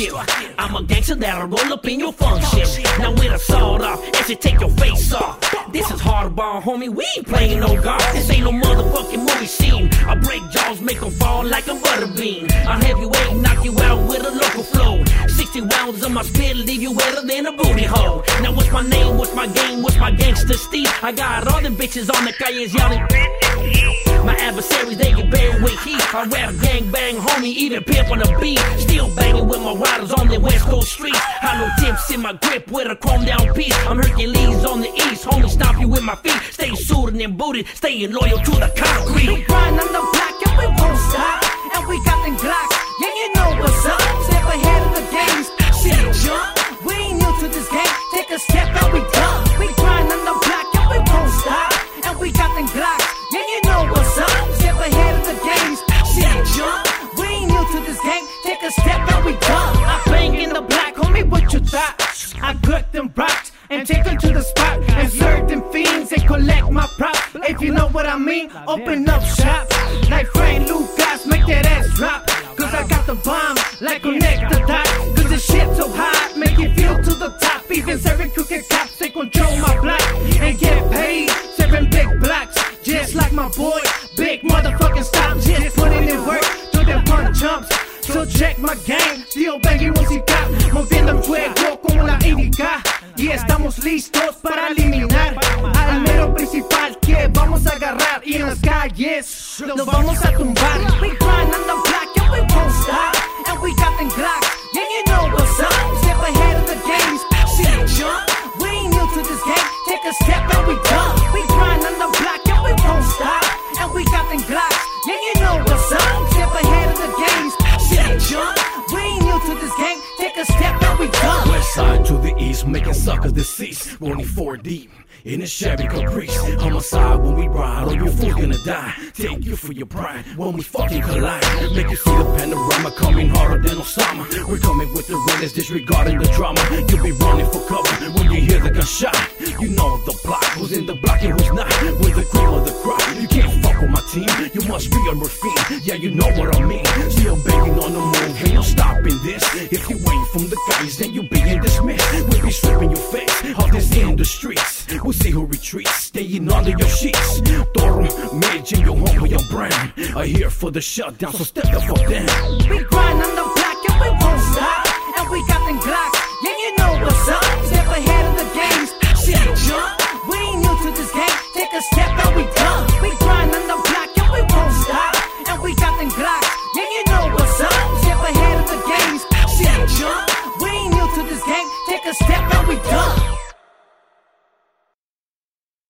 I'm a gangster that'll roll up in your function. Now with a sawed off, as it take your face off. This is hardball, homie. We ain't playing no golf. This ain't no motherfucking movie scene. I break jaws, make them fall like a butterbean. I heavyweight, knock you out with a local flow. 60 rounds of my spit, leave you wetter than a booty hole. Now what's my name? What's my game? What's my gangster Steve? I got all them bitches on the calles yelling. My adversaries, they get buried with heat. I rap gang bang, homie, even pimp on the beat. Still banging with my riders on the West Coast streets. Hollow tips in my grip with a chrome down piece. I'm Hercules on the east, homie, stomp you with my feet. Stay suited and booted, staying loyal to the concrete. We grind on the block and we won't stop. I cut them rocks and take them to the spot and serve them fiends and collect my props. If you know what I mean, open up shop. Like Frank Lucas, make that ass drop. Cause I got the bomb, like connect the dots. Cause this shit so hot, make it feel to the top. Even serving crooked cops, they control my block and get paid. Serving big blocks, just like my boy. Big motherfucking stop, just putting in work to them punch jumps. So check my game, tío Baggy música, moviendo el fuego Y estamos listos para eliminar al mero principal que vamos a agarrar. Y en las calles los vamos a tumbar. We grind on the block and we won't stop. And we got them Glocks, yeah you know what's up. Step ahead of the games, shit jump. We ain't new to this game, take a step and we dump. Making suckers deceased. We're only four deep. In a Chevy Caprice, homicide when we ride, or you fools gonna die. Take you for your pride when we fucking collide. Make you see the panorama coming harder than Osama. We're coming with the realest, disregarding the drama. You'll be running for cover when you hear the gunshot. You know the block, who's in the block and who's not. We're the cream of the crop. You can't fuck with my team. You must be a morphine. Yeah, you know what I mean. Still begging on the move, ain't no stopping this. If you ain't from the guys, then you being dismissed in the streets. We'll see who retreats, staying under your sheets. Thorn, Mage, and your home with your brand. I here for the shutdown, so step up for them. We grind on the block and we won't stop. And we got them Glocks, yeah, you know what's up. Step ahead of the game, shit, jump. We ain't new to this game, take a step out.